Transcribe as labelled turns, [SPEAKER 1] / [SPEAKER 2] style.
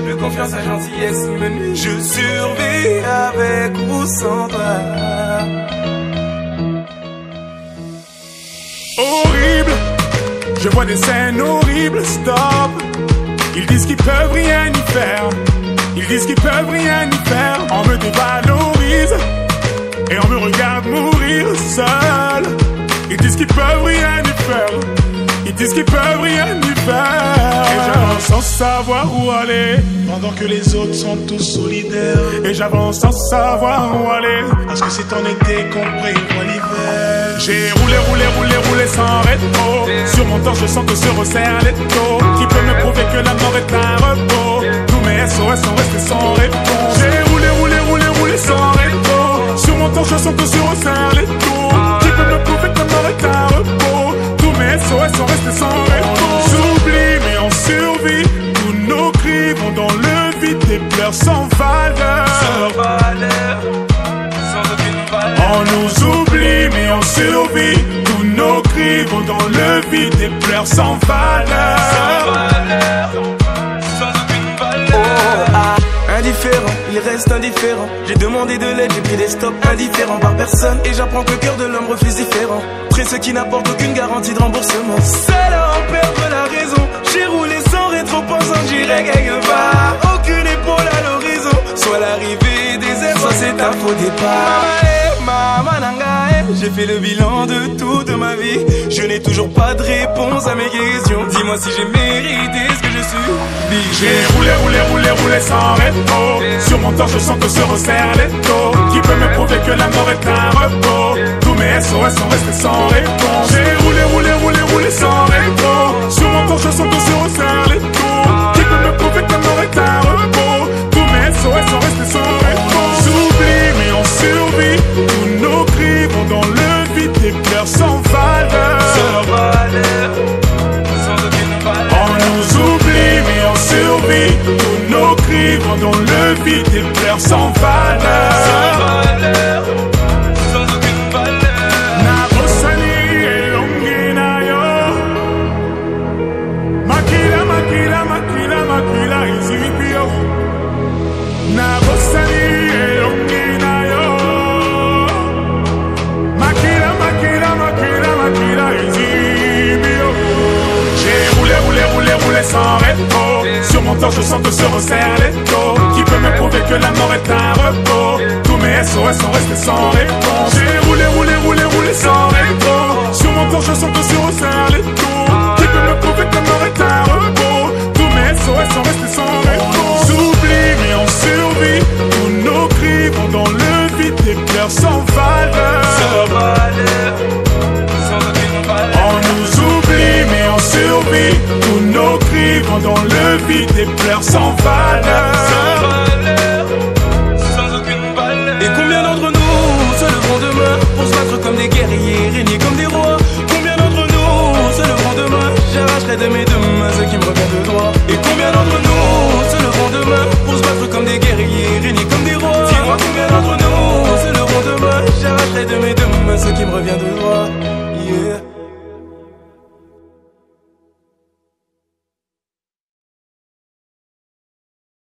[SPEAKER 1] confiance, à gentillesse. Je survis avec ou sans toi.
[SPEAKER 2] Horrible, je vois des scènes horribles, stop. Ils disent qu'ils peuvent rien y faire. Ils disent qu'ils peuvent rien y faire. On me dévalorise et on me regarde mourir seul. Ils disent qu'ils peuvent rien y faire. Disent qu'ils peuvent rien y faire. Et j'avance sans savoir où aller. Pendant que les autres sont tous solidaires. Et j'avance sans savoir où aller. Parce que c'est en été qu'on prévoit l'hiver. J'ai roulé, roulé, roulé, roulé sans rétro. Sur mon torse, je sens que se resserre les taux. Qui peut me prouver que la mort est un repos Tous mes SOS sont restés sans réponse. J'ai roulé, roulé, roulé, roulé sans rétro. Sur mon torse, je sens que se SOS sont restés sans réponse. J'oublie, mais on survit. Tous nos cris vont dans le vide. Des pleurs sans valeur. Sans
[SPEAKER 1] valeur, sans aucune valeur. On
[SPEAKER 2] nous oublie, mais on survit. Tous nos cris vont dans le vide. Des pleurs sans valeur. Sans
[SPEAKER 1] valeur, il reste indifférent. J'ai demandé de l'aide, j'ai pris des stops indifférents par personne. Et j'apprends que le cœur de l'homme refuse différent. Presse qui n'apporte aucune garantie de remboursement. Seul à en perdre la raison. J'ai roulé sans rétro, pensant que j'irais quelque part. Aucune épaule à l'horizon. Soit l'arrivée des airs, soit c'est un faux départ. Mama nangae, j'ai fait le bilan de toute ma vie. Je n'ai toujours pas de réponse à mes questions. Dis-moi si j'ai mérité J'ai
[SPEAKER 2] roulé, roulé, roulé, roulé sans repos. Sur mon torse, je sens que se resserrent les taux. Qui peut me prouver que la mort est un repos Tous mes SOS sont restés sans réponse. Dans le vide. Des pleurs sans valeur. Sans
[SPEAKER 1] valeur, sans aucune valeur.
[SPEAKER 2] Nabosani elongi na yo. Makila, makila, makila, makila, izipio. Nabosani elongi na yo. Makila, makila, makila, makila, izipio. J'ai roulé, roulé, roulé, roulé sans rétro. Sur mon torse, je sens que se resserrent les que la mort est un repos Tous mes SOS sont restés sans réponse. J'ai roulé, roulé, roulé, roulé sans rétro. Sur mon torse, je sens que se resserrent les taux. Qui peut me prouver que la mort est un repos? Tous mes SOS sont restés sans réponse. J'oublie, mais on survit. Tous nos cris vont dans le vide. Des pleurs sans valeur. Sans
[SPEAKER 1] valeur, sans aucune valeur. On
[SPEAKER 2] nous oublie, mais on survit. Tous nos cris vont dans le vide. Des pleurs sans valeur.
[SPEAKER 1] Combien d'entre nous se leveront demain J'arracherai de mes deux mains ce qui me revient de droit. Et combien d'entre nous se leveront demain